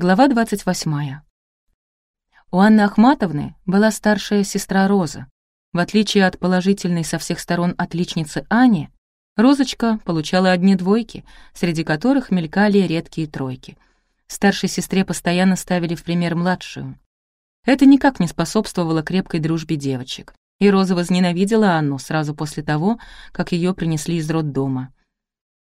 Глава 28. У Анны Ахматовны была старшая сестра Роза. В отличие от положительной со всех сторон отличницы Ани, Розочка получала одни двойки, среди которых мелькали редкие тройки. Старшей сестре постоянно ставили в пример младшую. Это никак не способствовало крепкой дружбе девочек. И Роза возненавидела Анну сразу после того, как ее принесли из роддома.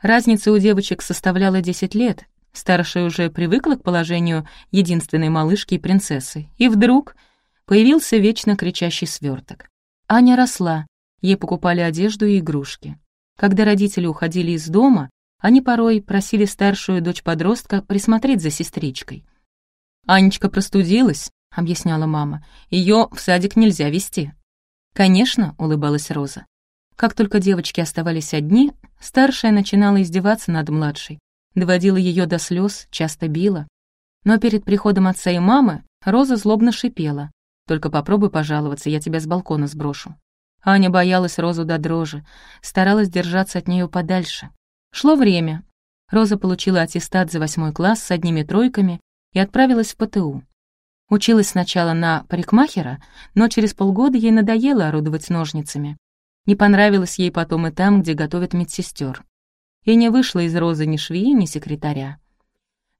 Разница у девочек составляла 10 лет, Старшая уже привыкла к положению единственной малышки и принцессы. И вдруг появился вечно кричащий сверток. Аня росла, ей покупали одежду и игрушки. Когда родители уходили из дома, они порой просили старшую дочь-подростка присмотреть за сестричкой. «Анечка простудилась», — объясняла мама, ее в садик нельзя вести. «Конечно», — улыбалась Роза. Как только девочки оставались одни, старшая начинала издеваться над младшей, доводила ее до слез, часто била. Но перед приходом отца и мамы Роза злобно шипела. «Только попробуй пожаловаться, я тебя с балкона сброшу». Аня боялась Розу до дрожи, старалась держаться от нее подальше. Шло время. Роза получила аттестат за восьмой класс с одними тройками и отправилась в ПТУ. Училась сначала на парикмахера, но через полгода ей надоело орудовать ножницами. Не понравилось ей потом и там, где готовят медсестер и не вышла из Розы ни швеи, ни секретаря.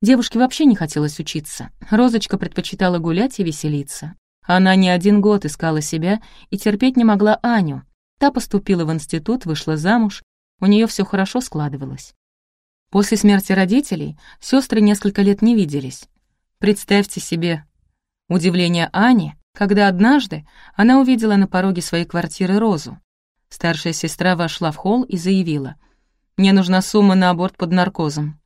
Девушке вообще не хотелось учиться. Розочка предпочитала гулять и веселиться. Она не один год искала себя и терпеть не могла Аню. Та поступила в институт, вышла замуж, у нее все хорошо складывалось. После смерти родителей сестры несколько лет не виделись. Представьте себе удивление Ани, когда однажды она увидела на пороге своей квартиры Розу. Старшая сестра вошла в холл и заявила — мне нужна сумма на аборт под наркозом».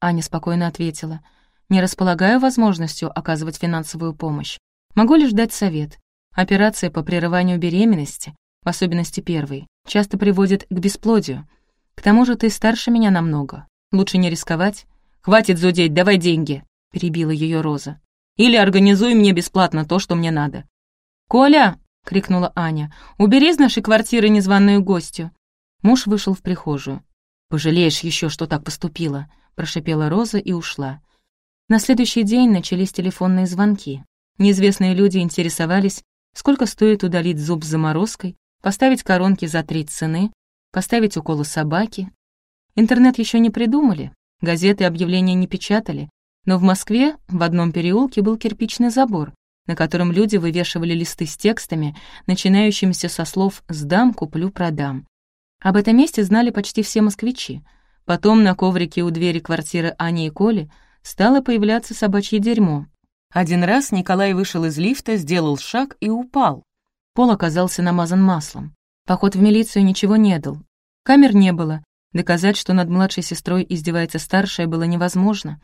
Аня спокойно ответила. «Не располагаю возможностью оказывать финансовую помощь. Могу лишь дать совет. Операция по прерыванию беременности, в особенности первой, часто приводит к бесплодию. К тому же ты старше меня намного. Лучше не рисковать. Хватит зудеть, давай деньги», — перебила ее Роза. «Или организуй мне бесплатно то, что мне надо». «Коля!» — крикнула Аня. «Убери из нашей квартиры незваную гостью». Муж вышел в прихожую. «Пожалеешь еще, что так поступила», — прошипела Роза и ушла. На следующий день начались телефонные звонки. Неизвестные люди интересовались, сколько стоит удалить зуб с заморозкой, поставить коронки за три цены, поставить уколы собаки. Интернет еще не придумали, газеты объявления не печатали, но в Москве в одном переулке был кирпичный забор, на котором люди вывешивали листы с текстами, начинающимися со слов «сдам, куплю, продам». Об этом месте знали почти все москвичи. Потом на коврике у двери квартиры Ани и Коли стало появляться собачье дерьмо. Один раз Николай вышел из лифта, сделал шаг и упал. Пол оказался намазан маслом. Поход в милицию ничего не дал. Камер не было. Доказать, что над младшей сестрой издевается старшая, было невозможно.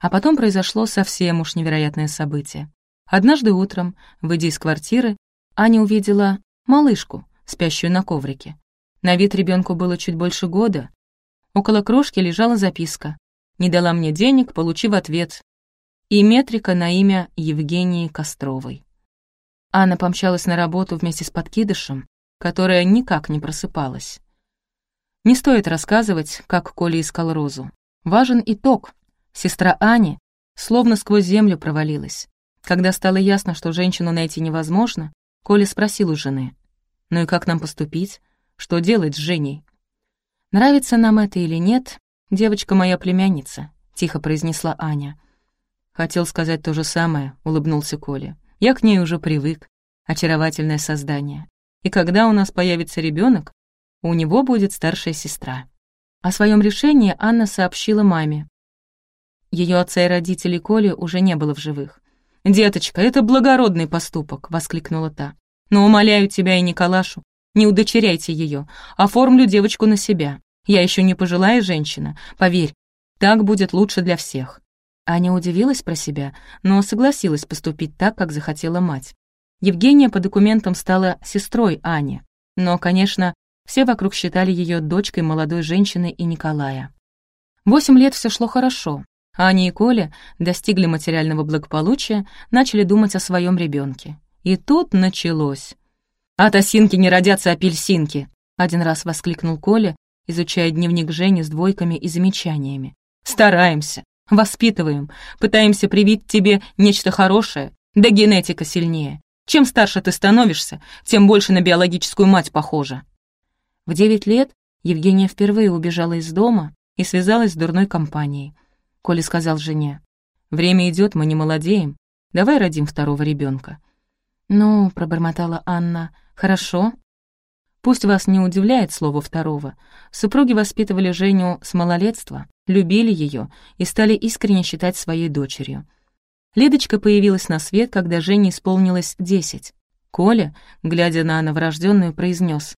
А потом произошло совсем уж невероятное событие. Однажды утром, выйдя из квартиры, Аня увидела малышку, спящую на коврике. На вид ребенку было чуть больше года. Около крошки лежала записка. «Не дала мне денег, получив ответ». И метрика на имя Евгении Костровой. Анна помчалась на работу вместе с подкидышем, которая никак не просыпалась. Не стоит рассказывать, как Коля искал Розу. Важен итог. Сестра Ани словно сквозь землю провалилась. Когда стало ясно, что женщину найти невозможно, Коля спросил у жены, «Ну и как нам поступить? Что делать с Женей. «Нравится нам это или нет, девочка моя племянница», — тихо произнесла Аня. Хотел сказать то же самое, улыбнулся Коля. Я к ней уже привык. Очаровательное создание. И когда у нас появится ребенок, у него будет старшая сестра. О своем решении Анна сообщила маме. Ее отца и родителей Коли уже не было в живых. «Деточка, это благородный поступок!» — воскликнула та. «Но умоляю тебя и Николашу, не удочеряйте ее. Оформлю девочку на себя. Я еще не пожилая женщина. Поверь, так будет лучше для всех». Аня удивилась про себя, но согласилась поступить так, как захотела мать. Евгения по документам стала сестрой Ани, но, конечно, все вокруг считали ее дочкой молодой женщины и Николая. Восемь лет все шло хорошо. Аня и Коля достигли материального благополучия, начали думать о своем ребенке. И тут началось. «От осинки не родятся апельсинки», — один раз воскликнул Коля, изучая дневник Жени с двойками и замечаниями. «Стараемся. Воспитываем, пытаемся привить тебе нечто хорошее, да генетика сильнее. Чем старше ты становишься, тем больше на биологическую мать похожа». В девять лет Евгения впервые убежала из дома и связалась с дурной компанией. Коля сказал жене, «Время идет, мы не молодеем, давай родим второго ребенка. «Ну», — пробормотала Анна, — «хорошо». Пусть вас не удивляет слово «второго». Супруги воспитывали Женю с малолетства, любили ее и стали искренне считать своей дочерью. Лидочка появилась на свет, когда Жене исполнилось десять. Коля, глядя на новорожденную, произнес: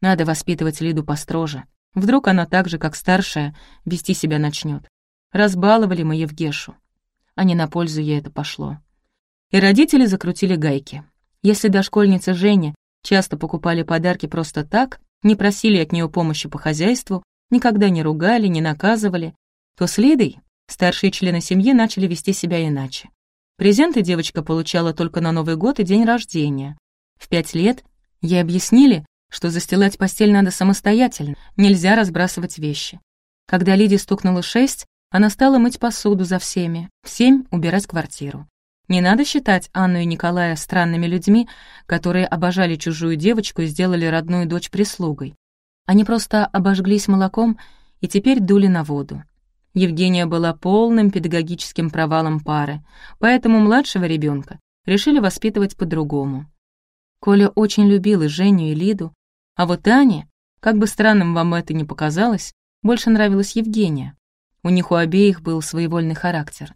«Надо воспитывать Лиду построже. Вдруг она так же, как старшая, вести себя начнет. Разбаловали мы Евгешу. А не на пользу ей это пошло». И родители закрутили гайки. Если дошкольница Женя часто покупали подарки просто так, не просили от нее помощи по хозяйству, никогда не ругали, не наказывали, то с Лидой старшие члены семьи начали вести себя иначе. Презенты девочка получала только на Новый год и день рождения. В пять лет ей объяснили, что застилать постель надо самостоятельно, нельзя разбрасывать вещи. Когда Лиде стукнуло шесть, она стала мыть посуду за всеми, в семь — убирать квартиру. Не надо считать Анну и Николая странными людьми, которые обожали чужую девочку и сделали родную дочь прислугой. Они просто обожглись молоком и теперь дули на воду. Евгения была полным педагогическим провалом пары, поэтому младшего ребенка решили воспитывать по-другому. Коля очень любил и Женю, и Лиду, а вот Ане, как бы странным вам это ни показалось, больше нравилась Евгения. У них у обеих был своевольный характер.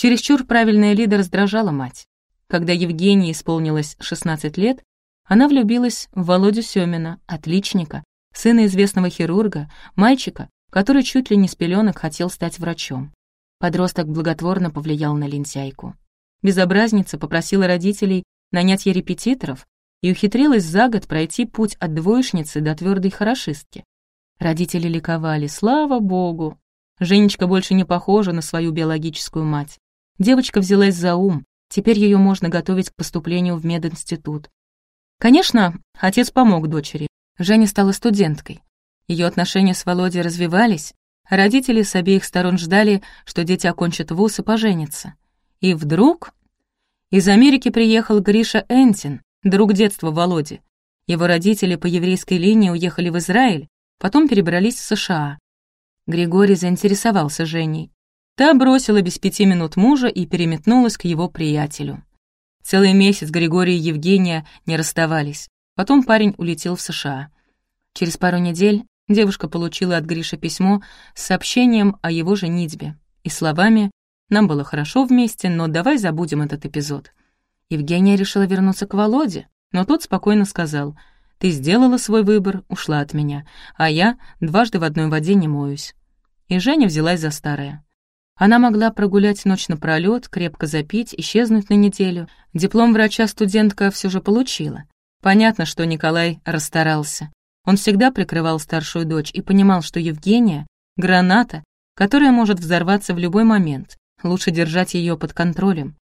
Чересчур правильная Лида раздражала мать. Когда Евгении исполнилось 16 лет, она влюбилась в Володю Семина, отличника, сына известного хирурга, мальчика, который чуть ли не с пеленок хотел стать врачом. Подросток благотворно повлиял на лентяйку. Безобразница попросила родителей нанять ей репетиторов и ухитрилась за год пройти путь от двоечницы до твердой хорошистки. Родители ликовали, слава богу. Женечка больше не похожа на свою биологическую мать. Девочка взялась за ум, теперь ее можно готовить к поступлению в мединститут. Конечно, отец помог дочери. Женя стала студенткой. Ее отношения с Володей развивались, а родители с обеих сторон ждали, что дети окончат вуз и поженятся. И вдруг... Из Америки приехал Гриша Энтин, друг детства Володи. Его родители по еврейской линии уехали в Израиль, потом перебрались в США. Григорий заинтересовался Женей. Та бросила без пяти минут мужа и переметнулась к его приятелю. Целый месяц Григорий и Евгения не расставались. Потом парень улетел в США. Через пару недель девушка получила от Гриша письмо с сообщением о его женитьбе и словами «Нам было хорошо вместе, но давай забудем этот эпизод». Евгения решила вернуться к Володе, но тот спокойно сказал «Ты сделала свой выбор, ушла от меня, а я дважды в одной воде не моюсь». И Женя взялась за старое. Она могла прогулять ночь напролёт, крепко запить, исчезнуть на неделю. Диплом врача студентка все же получила. Понятно, что Николай расстарался. Он всегда прикрывал старшую дочь и понимал, что Евгения — граната, которая может взорваться в любой момент. Лучше держать ее под контролем.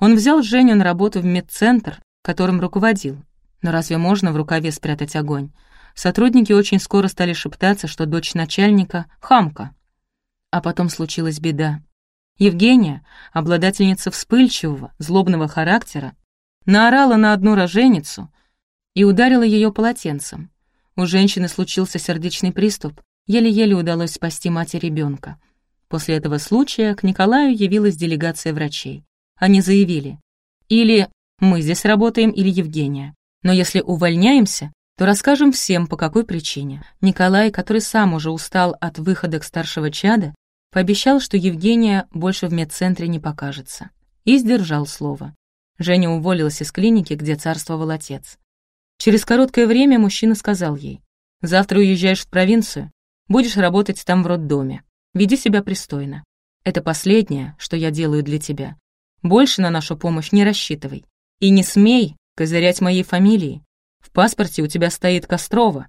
Он взял Женю на работу в медцентр, которым руководил. Но разве можно в рукаве спрятать огонь? Сотрудники очень скоро стали шептаться, что дочь начальника — хамка, а потом случилась беда. Евгения, обладательница вспыльчивого, злобного характера, наорала на одну роженицу и ударила ее полотенцем. У женщины случился сердечный приступ, еле-еле удалось спасти мать и ребенка. После этого случая к Николаю явилась делегация врачей. Они заявили, или мы здесь работаем, или Евгения. Но если увольняемся, то расскажем всем, по какой причине. Николай, который сам уже устал от выхода к старшего чада, пообещал, что Евгения больше в медцентре не покажется. И сдержал слово. Женя уволилась из клиники, где царствовал отец. Через короткое время мужчина сказал ей, «Завтра уезжаешь в провинцию, будешь работать там в роддоме. Веди себя пристойно. Это последнее, что я делаю для тебя. Больше на нашу помощь не рассчитывай. И не смей козырять моей фамилией. В паспорте у тебя стоит Кострова.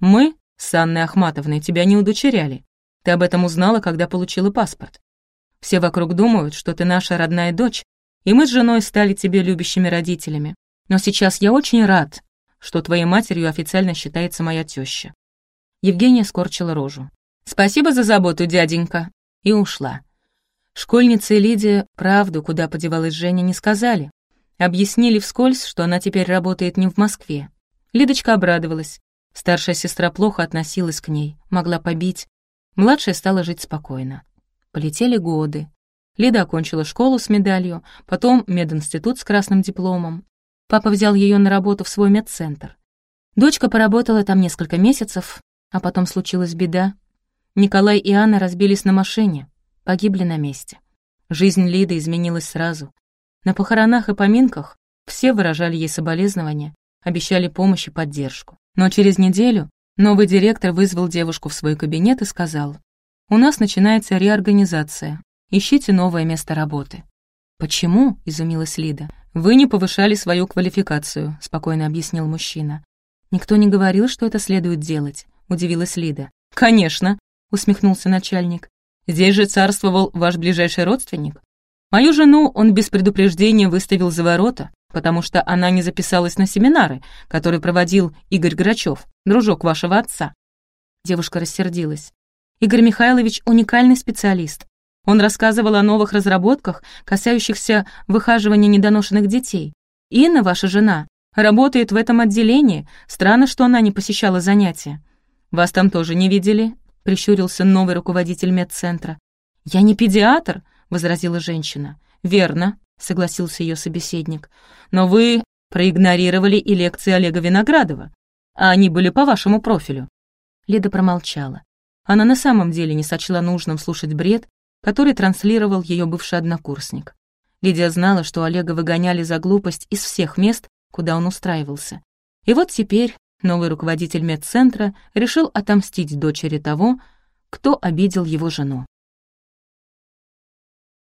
Мы с Анной Ахматовной тебя не удочеряли. Ты об этом узнала, когда получила паспорт. Все вокруг думают, что ты наша родная дочь, и мы с женой стали тебе любящими родителями. Но сейчас я очень рад, что твоей матерью официально считается моя теща. Евгения скорчила рожу. «Спасибо за заботу, дяденька», и ушла. Школьница и Лидия правду, куда подевалась Женя, не сказали. Объяснили вскользь, что она теперь работает не в Москве. Лидочка обрадовалась. Старшая сестра плохо относилась к ней, могла побить. Младшая стала жить спокойно. Полетели годы. Лида окончила школу с медалью, потом мединститут с красным дипломом. Папа взял ее на работу в свой медцентр. Дочка поработала там несколько месяцев, а потом случилась беда. Николай и Анна разбились на машине погибли на месте. Жизнь Лиды изменилась сразу. На похоронах и поминках все выражали ей соболезнования, обещали помощь и поддержку. Но через неделю новый директор вызвал девушку в свой кабинет и сказал, «У нас начинается реорганизация. Ищите новое место работы». «Почему?» — изумилась Лида. «Вы не повышали свою квалификацию», — спокойно объяснил мужчина. «Никто не говорил, что это следует делать», — удивилась Лида. «Конечно», — усмехнулся начальник. Здесь же царствовал ваш ближайший родственник. Мою жену он без предупреждения выставил за ворота, потому что она не записалась на семинары, которые проводил Игорь Грачев, дружок вашего отца. Девушка рассердилась. Игорь Михайлович — уникальный специалист. Он рассказывал о новых разработках, касающихся выхаживания недоношенных детей. Инна, ваша жена, работает в этом отделении. Странно, что она не посещала занятия. Вас там тоже не видели, прищурился новый руководитель медцентра. «Я не педиатр», — возразила женщина. «Верно», — согласился ее собеседник. «Но вы проигнорировали и лекции Олега Виноградова, а они были по вашему профилю». Лида промолчала. Она на самом деле не сочла нужным слушать бред, который транслировал ее бывший однокурсник. Лидия знала, что Олега выгоняли за глупость из всех мест, куда он устраивался. И вот теперь Новый руководитель медцентра решил отомстить дочери того, кто обидел его жену.